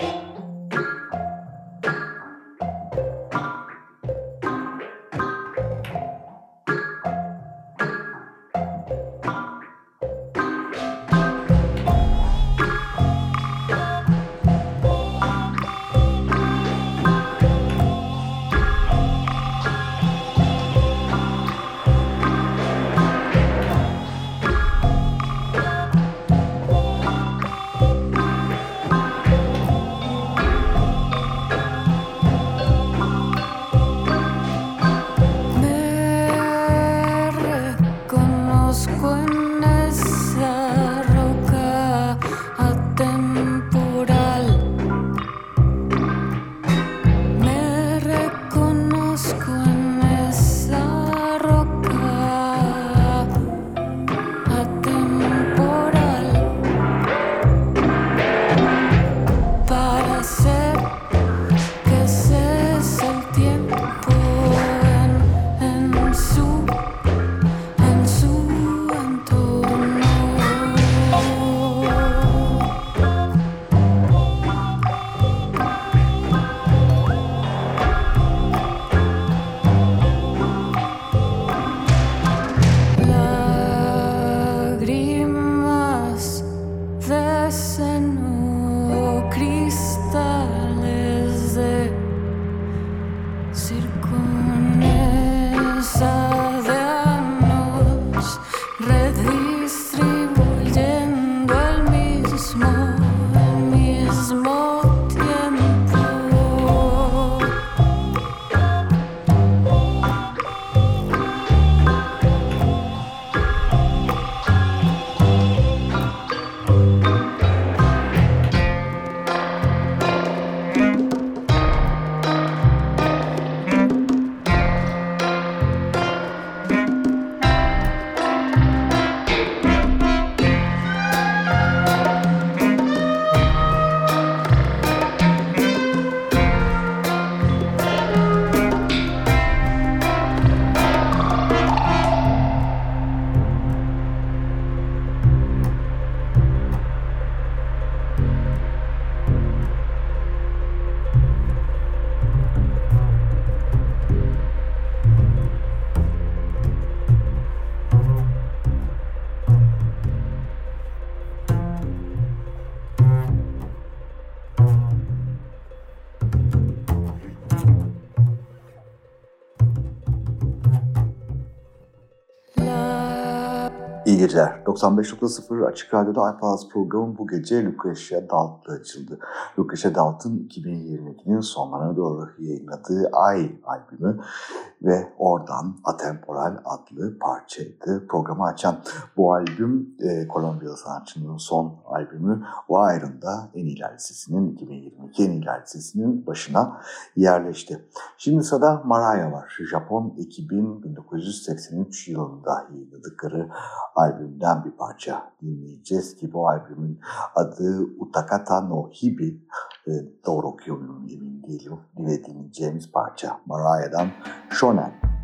İyi geceler. 95.0 Açık Radyo'da iPalaz programı bu gece Lucretia Dalt'la açıldı. Lucretia Dalt'ın 2022'nin sonlarına doğru yayınladığı Ay albümü ve oradan Atemporal adlı parçaydı programı açan. Bu albüm e, Kolombiyalı sanatçının son albümü Wire'ın da en iyi listesinin 2022 en iyi listesinin başına yerleşti. Şimdi sırada Mariah var. Japon ekibin 1983 yılında yayınladıkları albümden bir parça dinleyeceğiz ki bu albümün adı Utakata no Hibi. E, doğru okuyor muyum değilim. Ve dinleyeceğimiz parça Mariah'dan Shonen.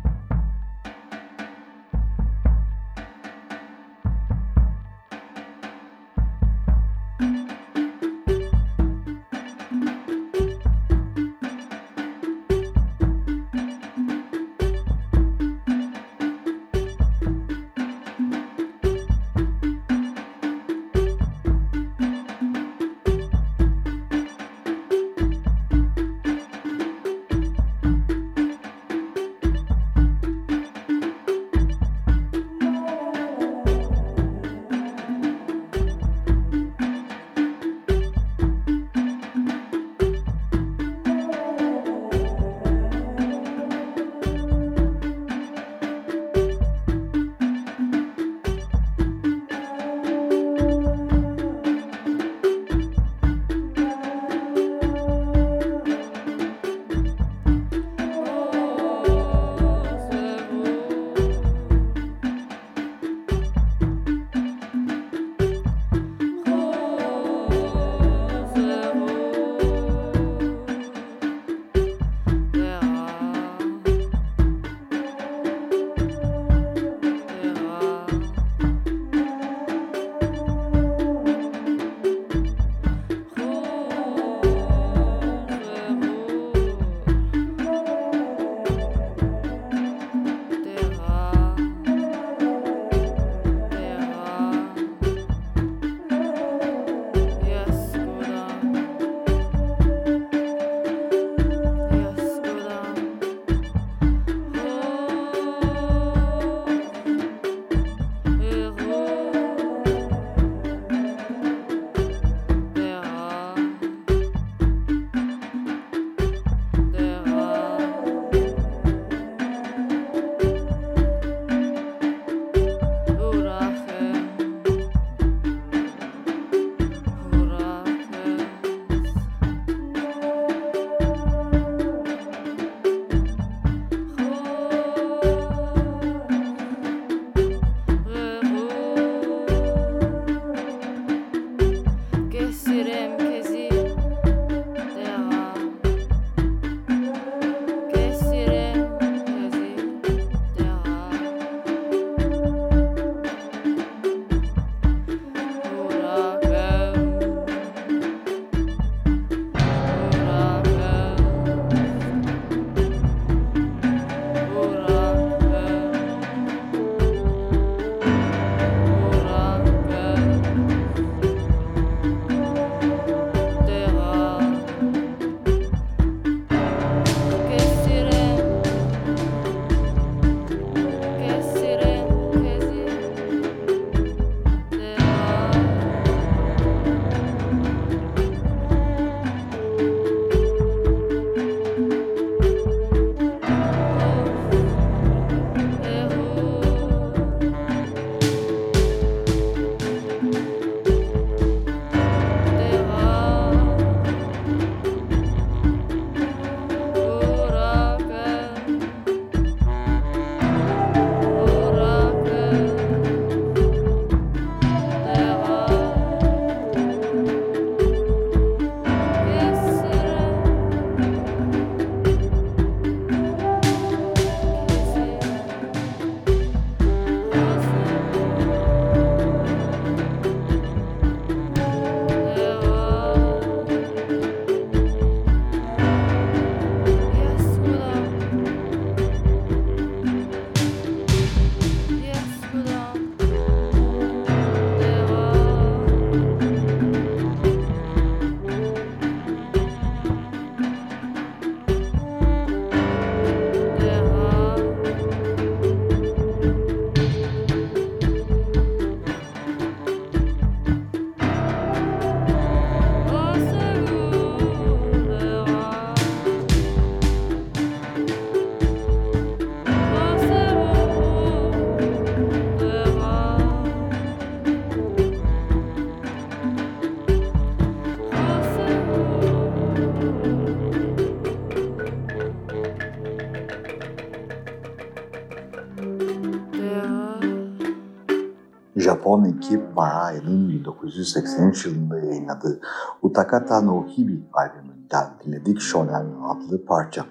Marai'nin 1983 yılında yayınladığı Utakata no Hibi albümünden dinledik Shonen adlı parça.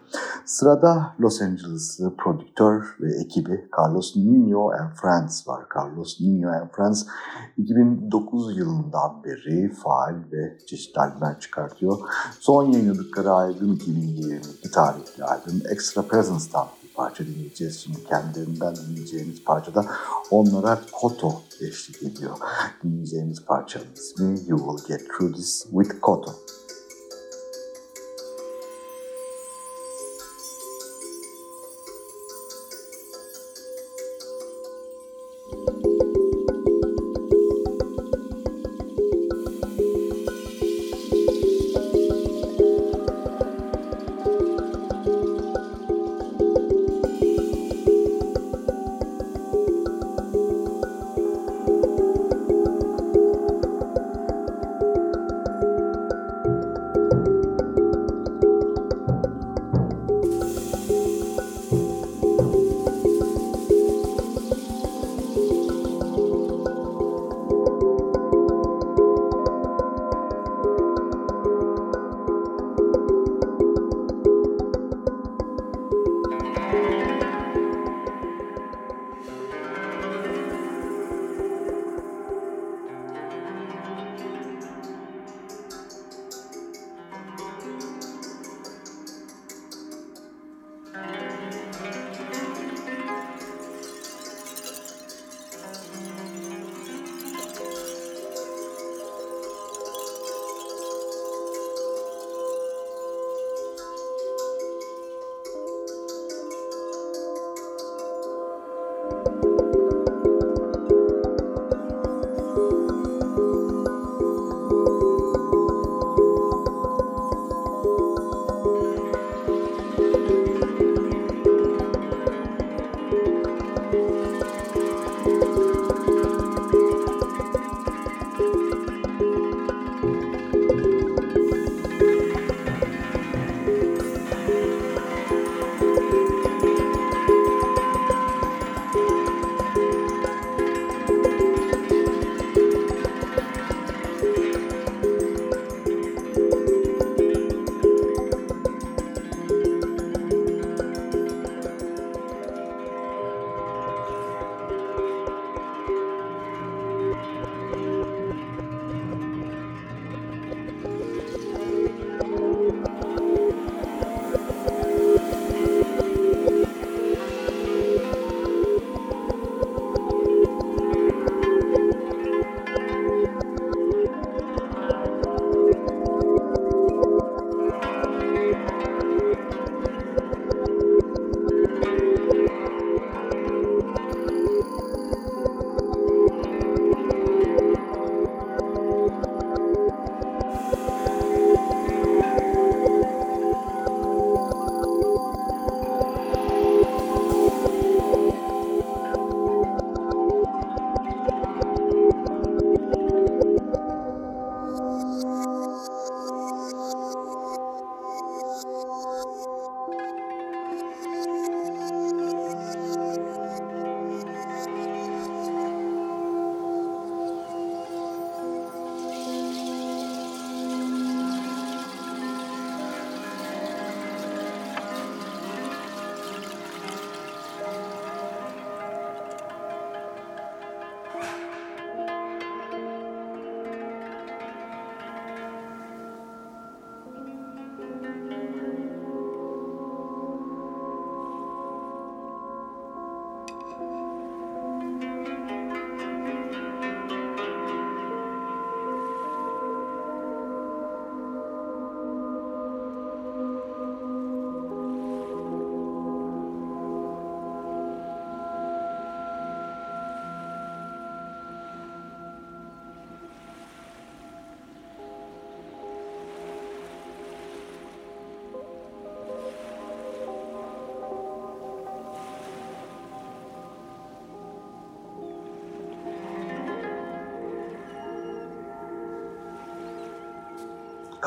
Sırada Los Angeles'lı prodüktör ve ekibi Carlos Nino and Friends var. Carlos Nino and Friends 2009 yılından beri faal ve çeşitli albümler çıkartıyor. Son yayınladıkları albüm 2022 tarihli albüm Extra Presence'dan parça dinleyeceğiz. Şimdi kendilerinden dinleyeceğimiz parçada onlara Koto eşlik ediyor. Dinleyeceğimiz parçanın ismi You Will Get Through This With Koto.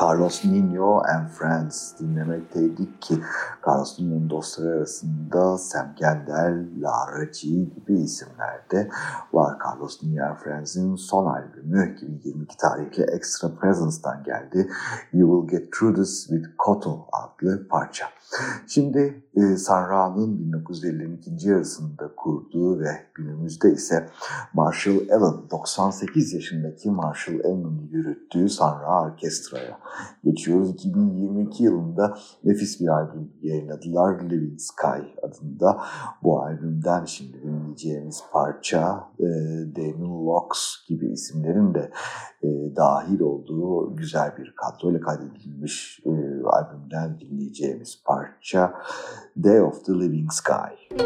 Carlos Nino and Friends dinlemekteydik ki Carlos Nino'nun dostları arasında Sam Gendel, Lara G gibi isimler de var. Carlos Nino and Friends'in son albümü 2022 tarihli Extra Presence'dan geldi. You Will Get Through This With Koto adlı parça. Şimdi e, Sanra'nın 1950'lerin ikinci yarısında kurduğu ve günümüzde ise Marshall Allen, 98 yaşındaki Marshall Allen'ın yürüttüğü Sanra Orkestra'ya geçiyoruz. 2022 yılında nefis bir albüm yayınladılar. Living Sky adında. Bu albümden şimdi dinleyeceğimiz parça e, Damon Locks gibi isimlerin de e, dahil olduğu güzel bir kadroyla kaydedilmiş e, albümden dinleyeceğimiz parça Day of the Living Sky.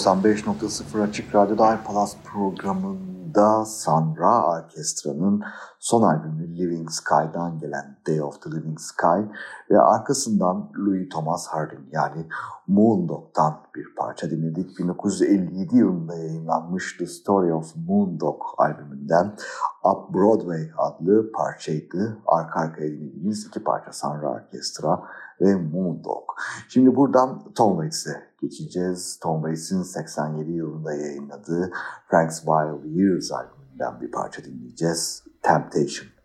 95.0 Açık Radyo'da iPalaz programında Sandra Orkestra'nın son albümü Living Sky'dan gelen Day of the Living Sky ve arkasından Louis Thomas Harding yani Moondog'dan bir parça dinledik. 1957 yılında yayınlanmış The Story of Moondog albümünden Up Broadway adlı parçaydı. Arka arkaya dinlediğimiz iki parça Sandra Orkestra ve Moondog. Şimdi buradan Tom Waits'e geçeceğiz. Tom Waits'in 87 yılında yayınladığı Frank's Wild Years albümünden bir parça dinleyeceğiz. Temptation.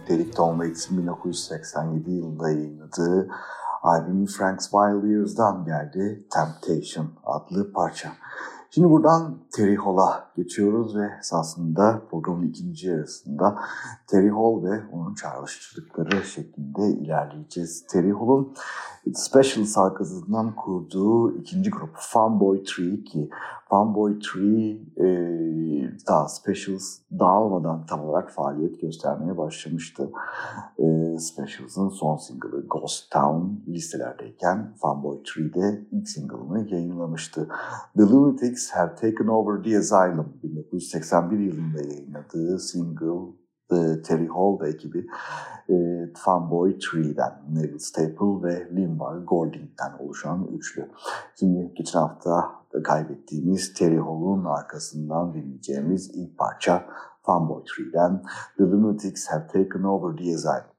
Dinlemekteydik. Tom Waits'in 1987 yılında yayınladığı albümü Frank's Wild Years'dan geldi Temptation adlı parça. Şimdi buradan Terry Hall'a geçiyoruz ve esasında programın ikinci yarısında Terry Hall ve onun çağrıştırdıkları şeklinde ilerleyeceğiz. Terry Hall'un Specials arkasından kurduğu ikinci grup Funboy 3 ki Funboy 3 e, daha Specials dağılmadan tam olarak faaliyet göstermeye başlamıştı. E, Specials'ın son single'ı Ghost Town listelerdeyken Funboy 3'de ilk single'ını yayınlamıştı. The Lunatics Have Taken Over the Asylum 1981 yılında yayınladığı single Terry Hall ve ekibi e, Fanboy Tree'den Neville Staple ve Linval Golding'den oluşan üçlü. Şimdi geçen hafta kaybettiğimiz Terry Hall'un arkasından dinleyeceğimiz ilk parça Fanboy Tree'den The Lunatics Have Taken Over Asylum.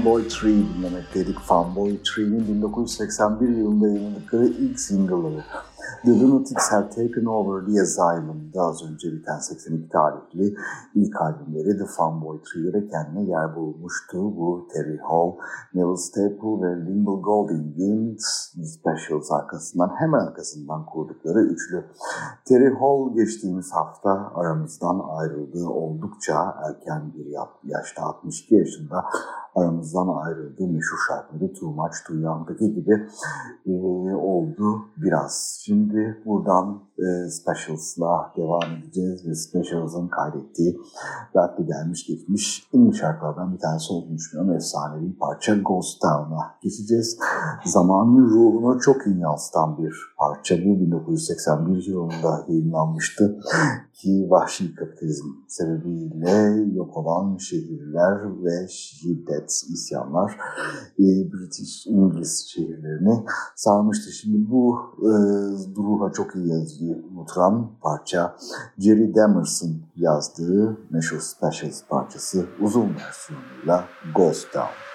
Fanboy Tree dinlemekteydik. Fanboy Tree'nin 1981 yılında yayınladıkları ilk single'ları. The Lunatics Have Taken Over the Asylum'da az önce biten 82 tarihli ilk albümleri The Fanboy Tree'de kendine yer bulmuştu. Bu Terry Hall, Neville Staple ve Lingle Golding'in Specials arkasından hemen arkasından kurdukları üçlü. Terry Hall geçtiğimiz hafta aramızdan ayrıldığı oldukça erken bir yaşta 62 yaşında aramızdan ayrıldığı meşhur şarkıları Too Much Too Young'daki gibi e, oldu biraz. Şimdi buradan e, Specials'la devam edeceğiz ve Specials'ın kaydettiği belki gelmiş geçmiş en şarkılardan bir tanesi olduğunu düşünüyorum. Efsanevi bir parça Ghost Town'a geçeceğiz. Zamanın ruhunu çok iyi yansıtan bir parça bu 1981 yılında yayınlanmıştı ki vahşi kapitalizm sebebiyle yok olan şehirler ve şiddet, isyanlar e, British, İngiliz şehirlerini sarmıştı. Şimdi bu e, ruha çok iyi yazıyor, oturan parça Jerry Demers'ın yazdığı meşhur Specials parçası uzun versiyonuyla Ghost Town.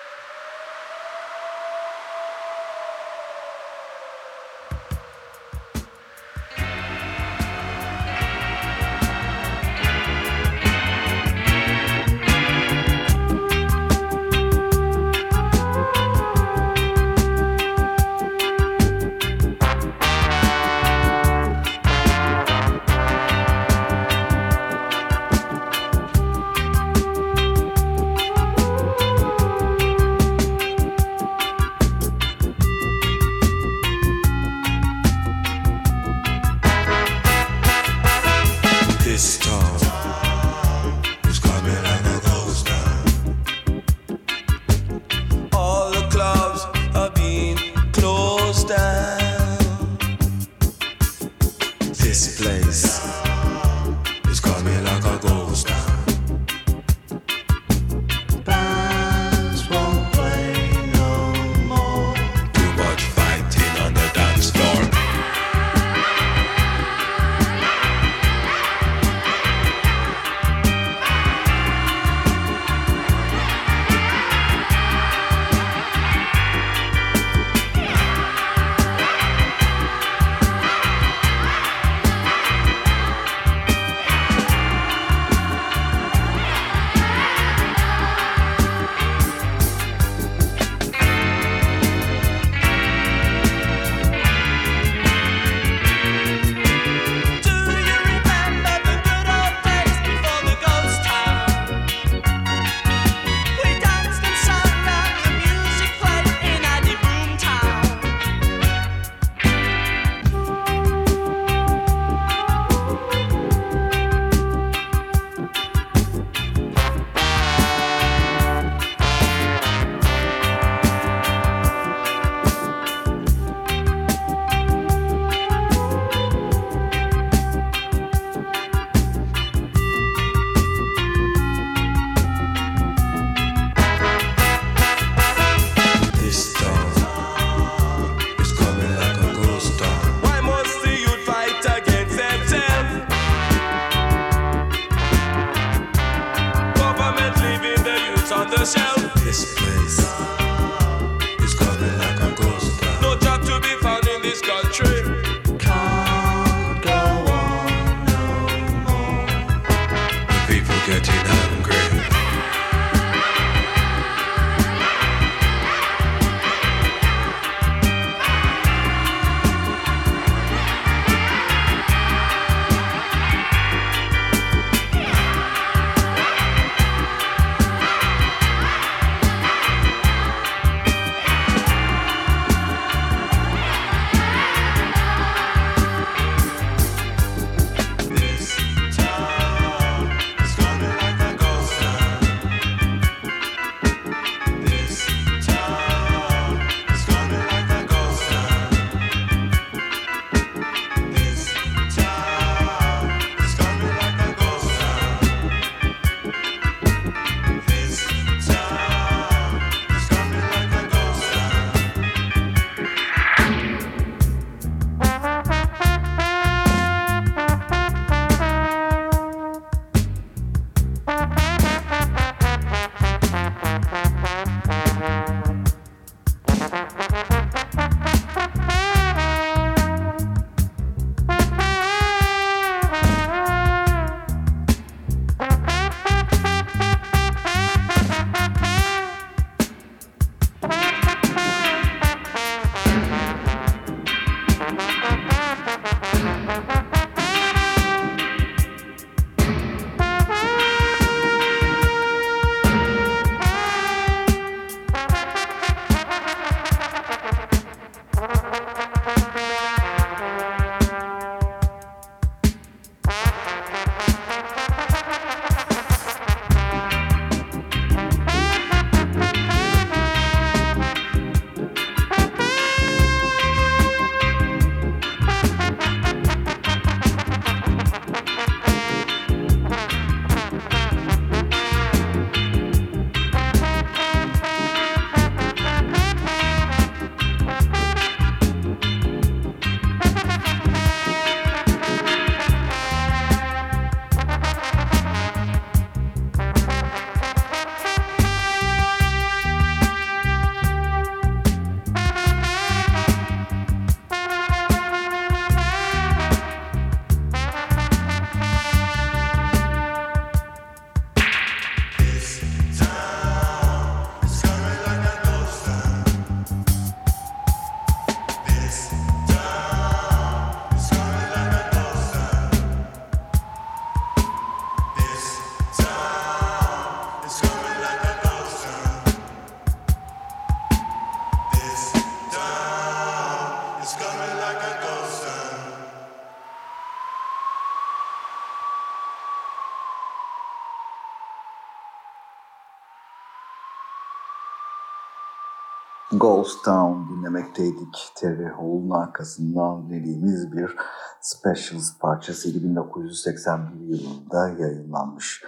Terry Hall'un arkasından dediğimiz bir Specials parçasıydı 1981 yılında yayınlanmış.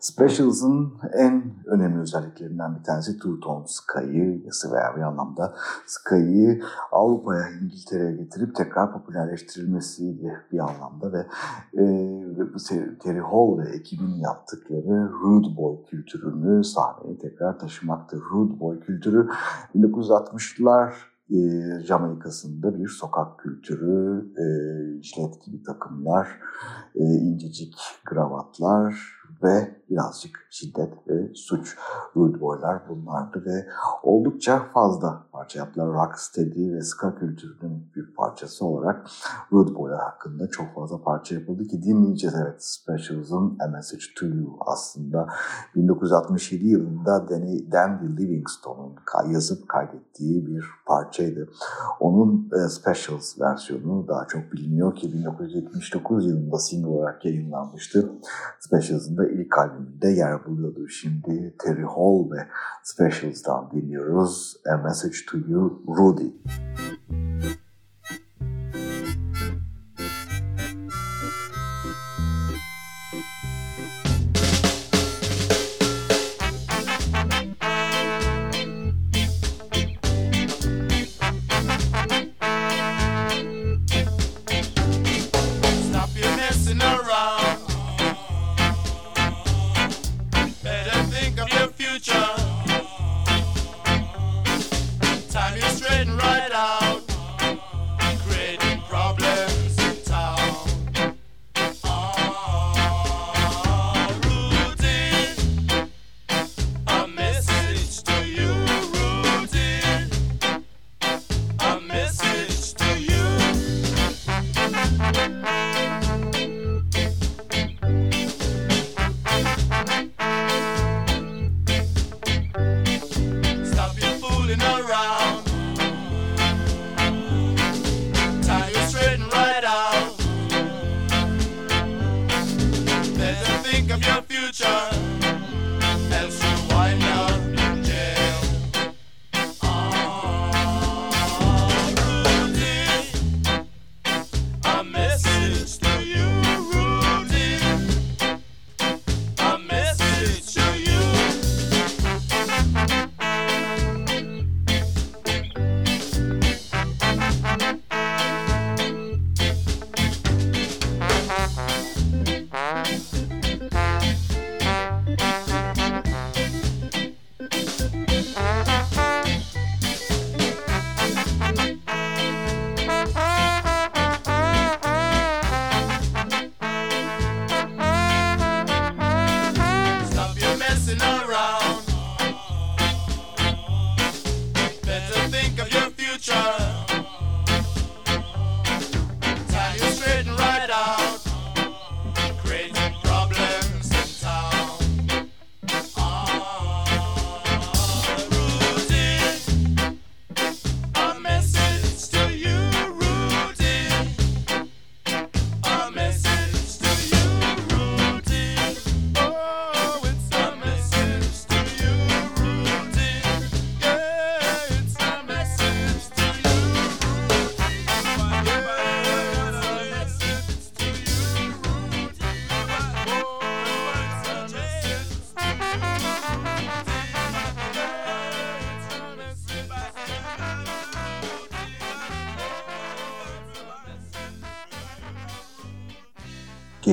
Specials'ın en önemli özelliklerinden bir tanesi Two Tone Sky'ı veya bir anlamda Sky'ı Avrupa'ya, İngiltere'ye getirip tekrar popülerleştirilmesiydi bir anlamda ve e, Terry Hall ve ekibin yaptıkları Rude Boy kültürünü sahneye tekrar taşımaktı. Rude Boy kültürü 1960'lar e, Jamaika'sında bir sokak kültürü, e, jilet gibi takımlar, e, incecik kravatlar, ve birazcık şiddet ve suç rude boylar bunlardı ve oldukça fazla parça yaptılar. Rocksteady ve ska kültürünün bir parçası olarak rude boylar hakkında çok fazla parça yapıldı ki dinleyeceğiz. Evet Specials'ın A Message to You aslında 1967 yılında Danny, Dandy Livingstone'un yazıp kaydettiği bir parçaydı. Onun e, Specials versiyonu daha çok biliniyor ki 1979 yılında single olarak yayınlanmıştı. Specials'ın da ilk albümünde yer buluyordu. Şimdi Terry Hall ve Specials'dan dinliyoruz. A Message to You, Rudy. Müzik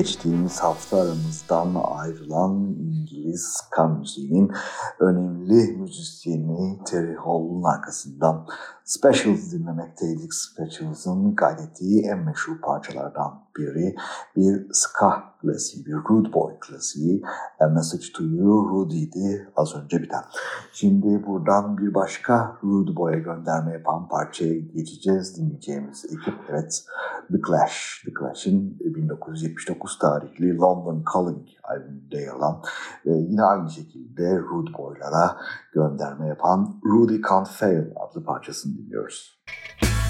geçtiğimiz hafta aramızdan ayrılan İngiliz ska önemli müzisyeni Terry Hall'un arkasından Specials dinlemekteydik. Specials'ın kaydettiği en meşhur parçalardan biri bir ska klasiği, bir Rude Boy klasiği. A Message to You Rudy'di az önce biten. Şimdi buradan bir başka Rude Boy'a gönderme yapan parçaya geçeceğiz. Dinleyeceğimiz ekip evet The Clash. The Clash'in 1979 tarihli London Calling albümünde yer alan ve yine aynı şekilde Rude Boy'lara gönderme yapan Rudy Can't Fail adlı parçasını dinliyoruz. Michael,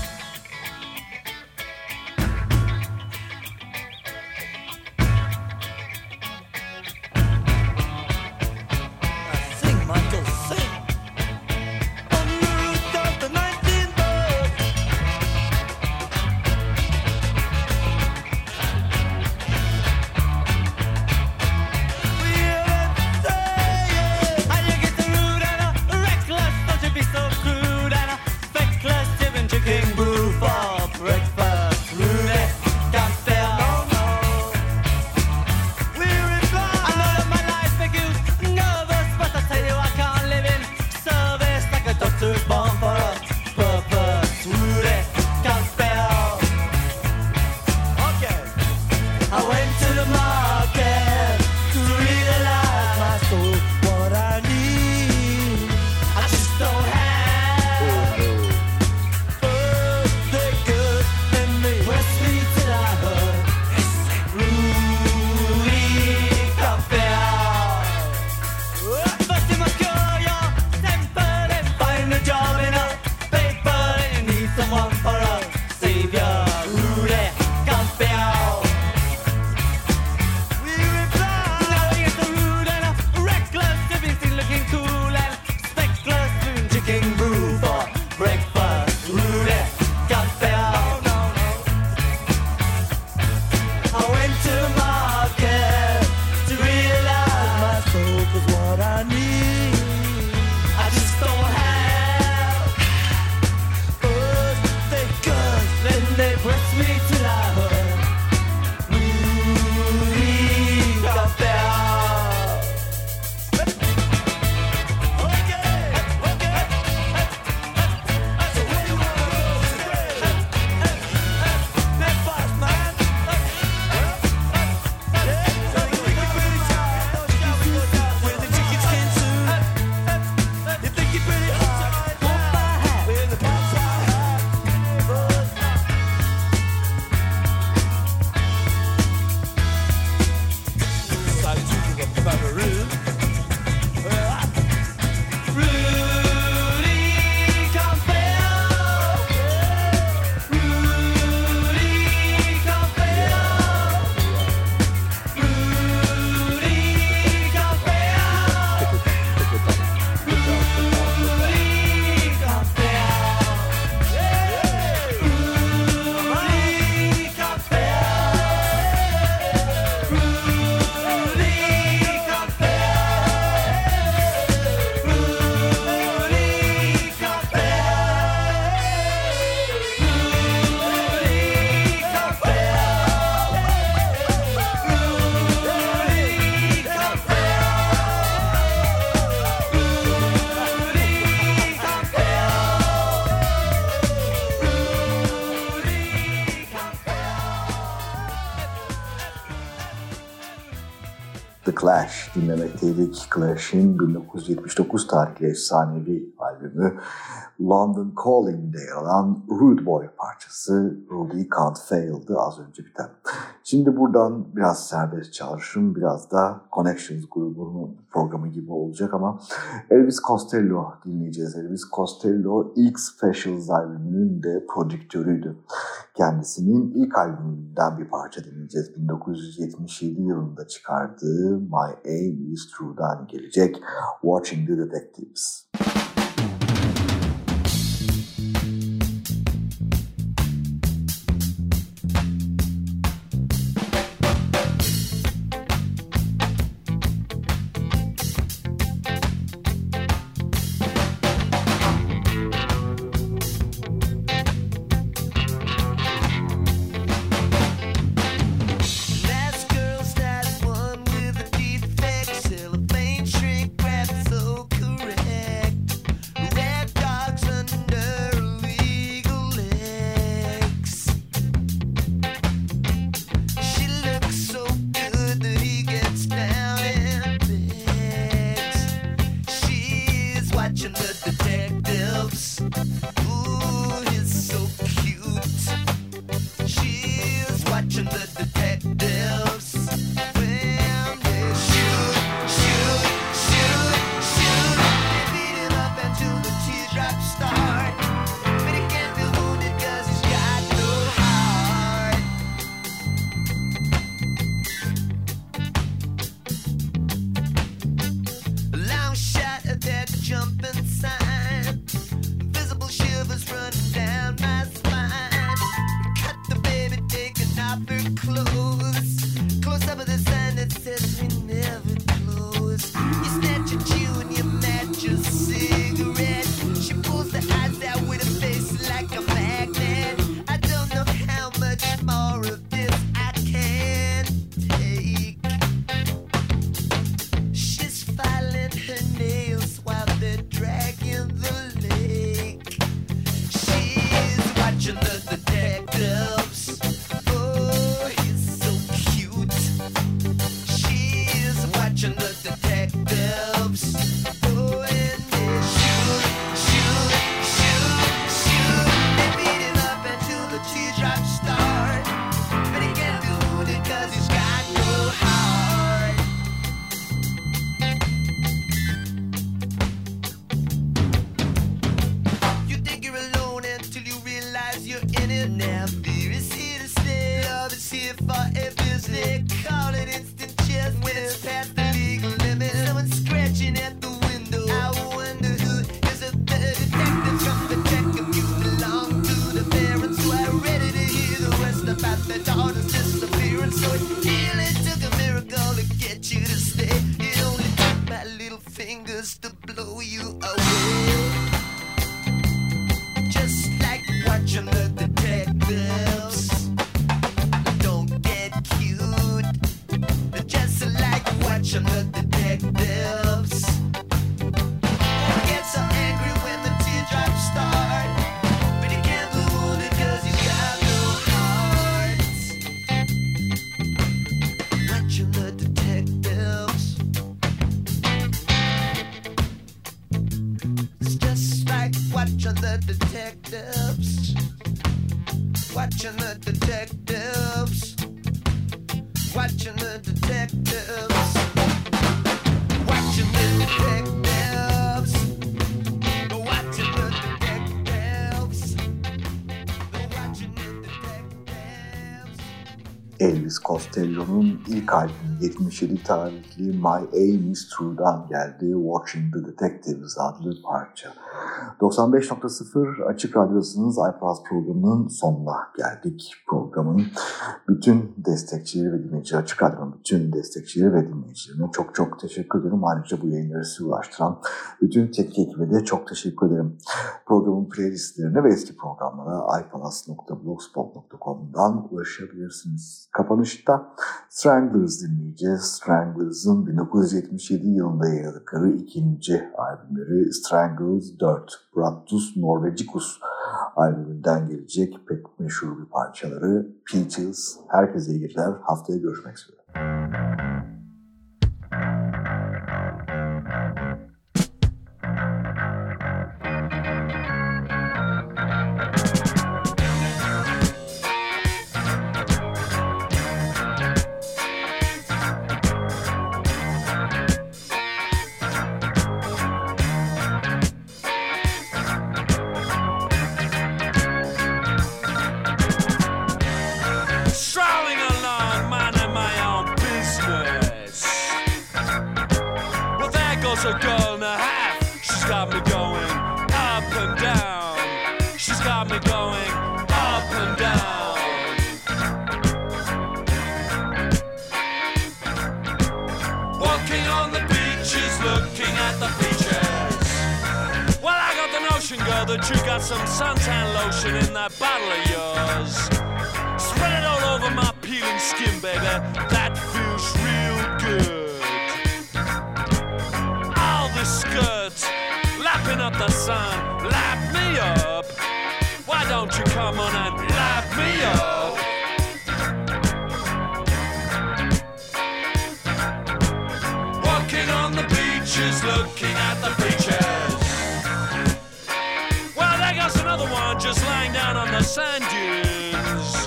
Clash dinlemekteydik. Clash'in 1979 tarihli efsanevi albümü London Calling'de yer alan Rude Boy parçası Rudy Can't Fail'dı az önce biten. Şimdi buradan biraz serbest çalışım, biraz da Connections grubunun programı gibi olacak ama Elvis Costello dinleyeceğiz. Elvis Costello ilk Specials albümünün de prodüktörüydü. Kendisinin ilk albümünden bir parça dinleyeceğiz. 1977 yılında çıkardığı My Aim Is True'dan gelecek Watching the Detectives. Costello'nun ilk albümü 77 tarihli My Aim Is True'dan geldi Watching the Detectives adlı parça. 95.0 Açık Radyosu'nun iPlus programının sonuna geldik. Programın bütün destekçileri ve dinleyicileri, Açık Radyo'nun bütün destekçileri ve dinleyicilerine çok çok teşekkür ederim. Ayrıca bu yayınları size ulaştıran bütün teknik ekibe de çok teşekkür ederim. Programın playlistlerine ve eski programlara iPlus.blogspot.com'dan ulaşabilirsiniz. Kapanışta Stranglers dinleyeceğiz. Stranglers'ın 1977 yılında yayınladıkları ikinci albümleri Strangles 4, Brattus Norvegicus albümünden gelecek pek meşhur bir parçaları Peaches. Herkese iyi geceler. Haftaya görüşmek üzere. She's a girl and a half. She's got me going up and down. She's got me going up and down. Walking on the beaches, looking at the beaches. Well, I got the notion, girl, that you got some suntan lotion in that bottle of yours. Spread it all over my peeling skin, baby. That up the sun, lap me up. Why don't you come on and lap me up? Walking on the beaches, looking at the beaches. Well, there goes another one just lying down on the sand dunes.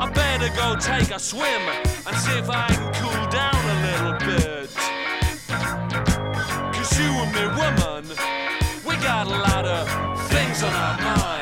I better go take a swim and see if I can cool down a little bit. On our minds,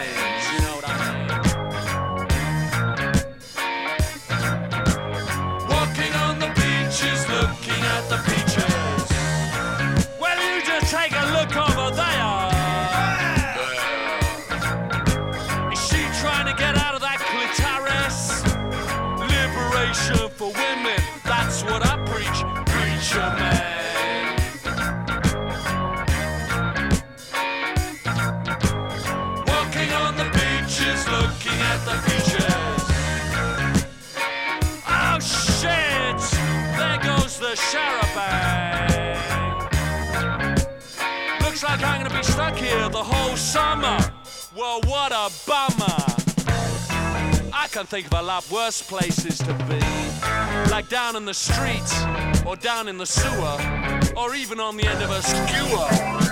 charabang. Looks like I'm gonna be stuck here the whole summer. Well, what a bummer. I can think of a lot worse places to be. Like down in the streets, or down in the sewer, or even on the end of a skewer.